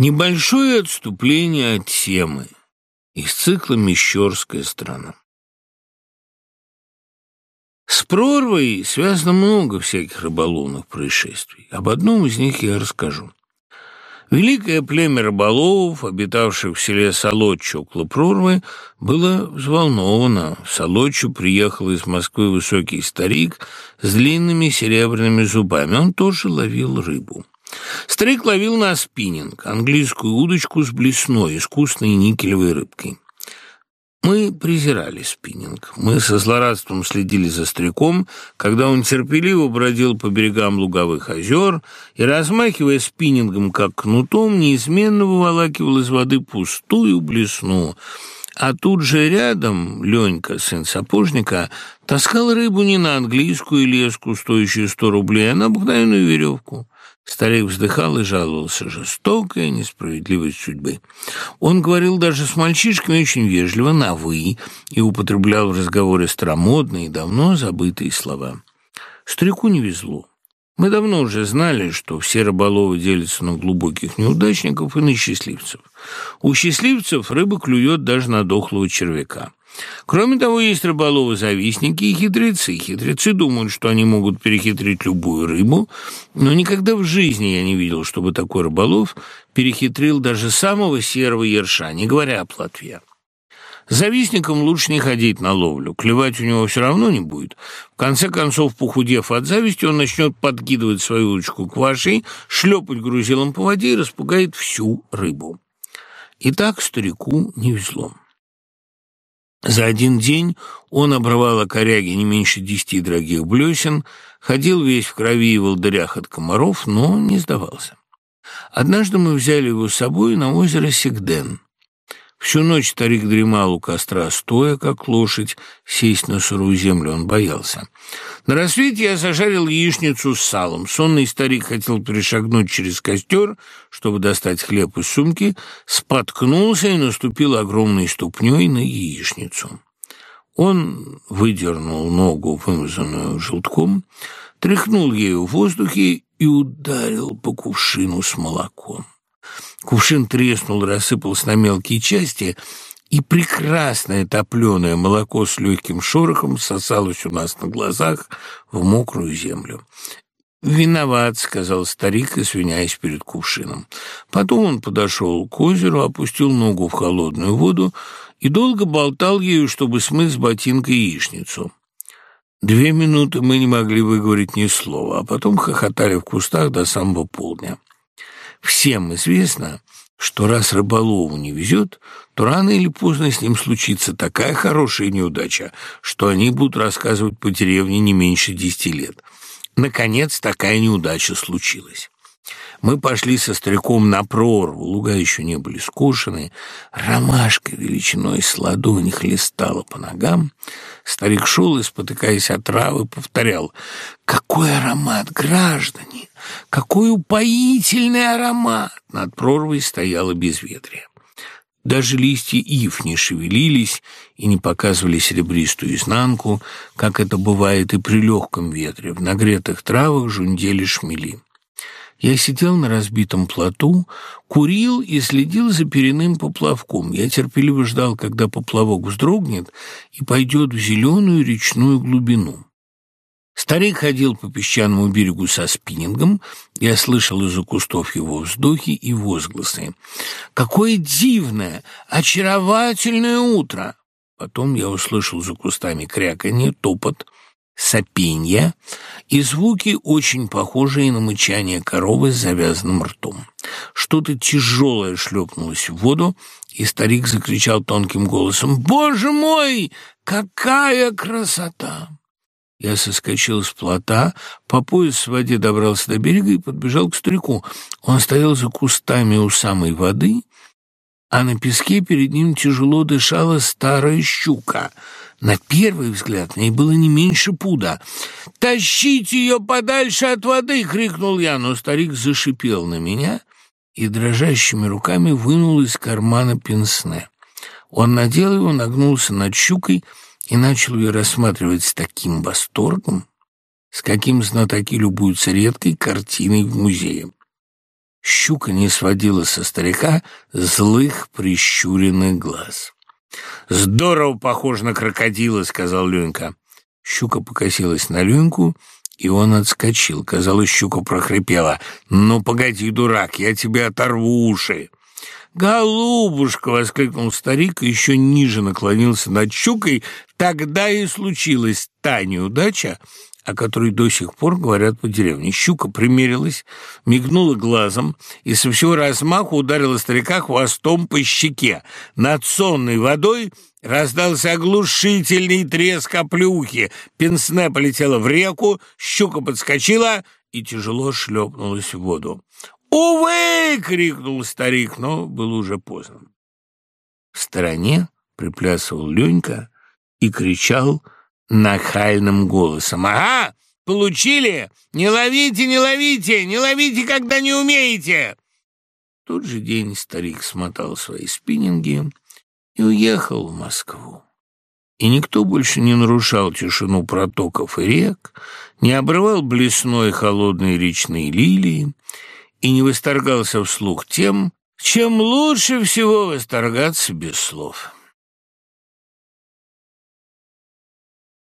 Небольшое отступление от темы из цикла «Мещерская страна». С прорвой связано много всяких рыболовных происшествий. Об одном из них я расскажу. Великое племя рыболовов, обитавших в селе Солодчо около прорвы, было взволновано. В Солодчо приехал из Москвы высокий старик с длинными серебряными зубами. Он тоже ловил рыбу. Старик ловил на спиннинг, английскую удочку с блесной, искусной никелевой рыбкой. Мы презирали спиннинг. Мы со злорадством следили за стариком, когда он терпеливо бродил по берегам луговых озер и, размахивая спиннингом, как кнутом, неизменно выволакивал из воды пустую блесну. А тут же рядом Ленька, сын сапожника, таскал рыбу не на английскую леску, стоящую сто рублей, а на обыкновенную веревку. Старик вздыхал и жаловался. Жестокая несправедливость судьбы. Он говорил даже с мальчишками очень вежливо, на «вы», и употреблял в разговоре старомодные, давно забытые слова. Старику не везло. Мы давно уже знали, что все рыболовы делятся на глубоких неудачников и на счастливцев. У счастливцев рыба клюет даже на дохлого червяка. Кроме того, есть рыболовы-завистники и хитрецы. Хитрецы думают, что они могут перехитрить любую рыбу, но никогда в жизни я не видел, чтобы такой рыболов перехитрил даже самого серого ерша, не говоря о плотве. Завистникам лучше не ходить на ловлю, клевать у него все равно не будет. В конце концов, похудев от зависти, он начнет подкидывать свою удочку к вашей, шлепать грузилом по воде и распугает всю рыбу. И так старику не везло. За один день он обрывал о коряге не меньше десяти дорогих блесен, ходил весь в крови и волдырях от комаров, но не сдавался. Однажды мы взяли его с собой на озеро Сигден. Всю ночь старик дремал у костра, стоя, как лошадь, сесть на сырую землю он боялся. На рассвете я зажарил яичницу с салом. Сонный старик хотел перешагнуть через костер, чтобы достать хлеб из сумки, споткнулся и наступил огромной ступней на яичницу. Он выдернул ногу, вымазанную желтком, тряхнул ею в воздухе и ударил по кувшину с молоком. Кувшин треснул, рассыпался на мелкие части, и прекрасное топленое молоко с легким шорохом сосалось у нас на глазах в мокрую землю. «Виноват», — сказал старик, извиняясь перед кувшином. Потом он подошел к озеру, опустил ногу в холодную воду и долго болтал ею, чтобы смыть с ботинка яичницу. Две минуты мы не могли выговорить ни слова, а потом хохотали в кустах до самого полдня. Всем известно, что раз рыболову не везет, то рано или поздно с ним случится такая хорошая неудача, что они будут рассказывать по деревне не меньше десяти лет. Наконец, такая неудача случилась. Мы пошли со стариком на прорву, луга еще не были скошены, ромашка величиной с ладони хлестала по ногам. Старик шел и, спотыкаясь от травы, повторял «Какой аромат, граждане! Какой упоительный аромат!» Над прорвой стояло безветрие. Даже листья ив не шевелились и не показывали серебристую изнанку, как это бывает и при легком ветре. В нагретых травах жундели шмели. Я сидел на разбитом плоту, курил и следил за переным поплавком. Я терпеливо ждал, когда поплавок вздрогнет и пойдет в зеленую речную глубину. Старик ходил по песчаному берегу со спиннингом. Я слышал из-за кустов его вздохи и возгласы. «Какое дивное, очаровательное утро!» Потом я услышал за кустами кряканье, топот — сопенья и звуки, очень похожие на мычание коровы с завязанным ртом. Что-то тяжелое шлепнулось в воду, и старик закричал тонким голосом «Боже мой, какая красота!» Я соскочил с плота, по пояс в воде добрался до берега и подбежал к старику. Он стоял за кустами у самой воды, а на песке перед ним тяжело дышала старая щука — на первый взгляд в было не меньше пуда. «Тащите ее подальше от воды!» — крикнул я, но старик зашипел на меня и дрожащими руками вынул из кармана пенсне. Он надел его, нагнулся над щукой и начал ее рассматривать с таким восторгом, с каким знатоки любуются редкой картиной в музее. Щука не сводила со старика злых прищуренных глаз. «Здорово похож на крокодила», — сказал Ленька. Щука покосилась на Леньку, и он отскочил. Казалось, щука прохрипела. «Ну, погоди, дурак, я тебе оторву уши!» «Голубушка!» — воскликнул старик и еще ниже наклонился над щукой. Тогда и случилась та неудача, о которой до сих пор говорят по деревне. Щука примерилась, мигнула глазом и со всего размаху ударила старика хвостом по щеке. Над сонной водой раздался оглушительный треск оплюхи. Пенсне полетела в реку, щука подскочила и тяжело шлепнулась в воду. «Увы!» — крикнул старик, но было уже поздно. В стороне приплясывал Ленька и кричал нахальным голосом. «Ага! Получили! Не ловите, не ловите! Не ловите, когда не умеете!» В тот же день старик смотал свои спиннинги и уехал в Москву. И никто больше не нарушал тишину протоков и рек, не обрывал блесной холодные речные лилии, и не восторгался вслух тем, чем лучше всего восторгаться без слов.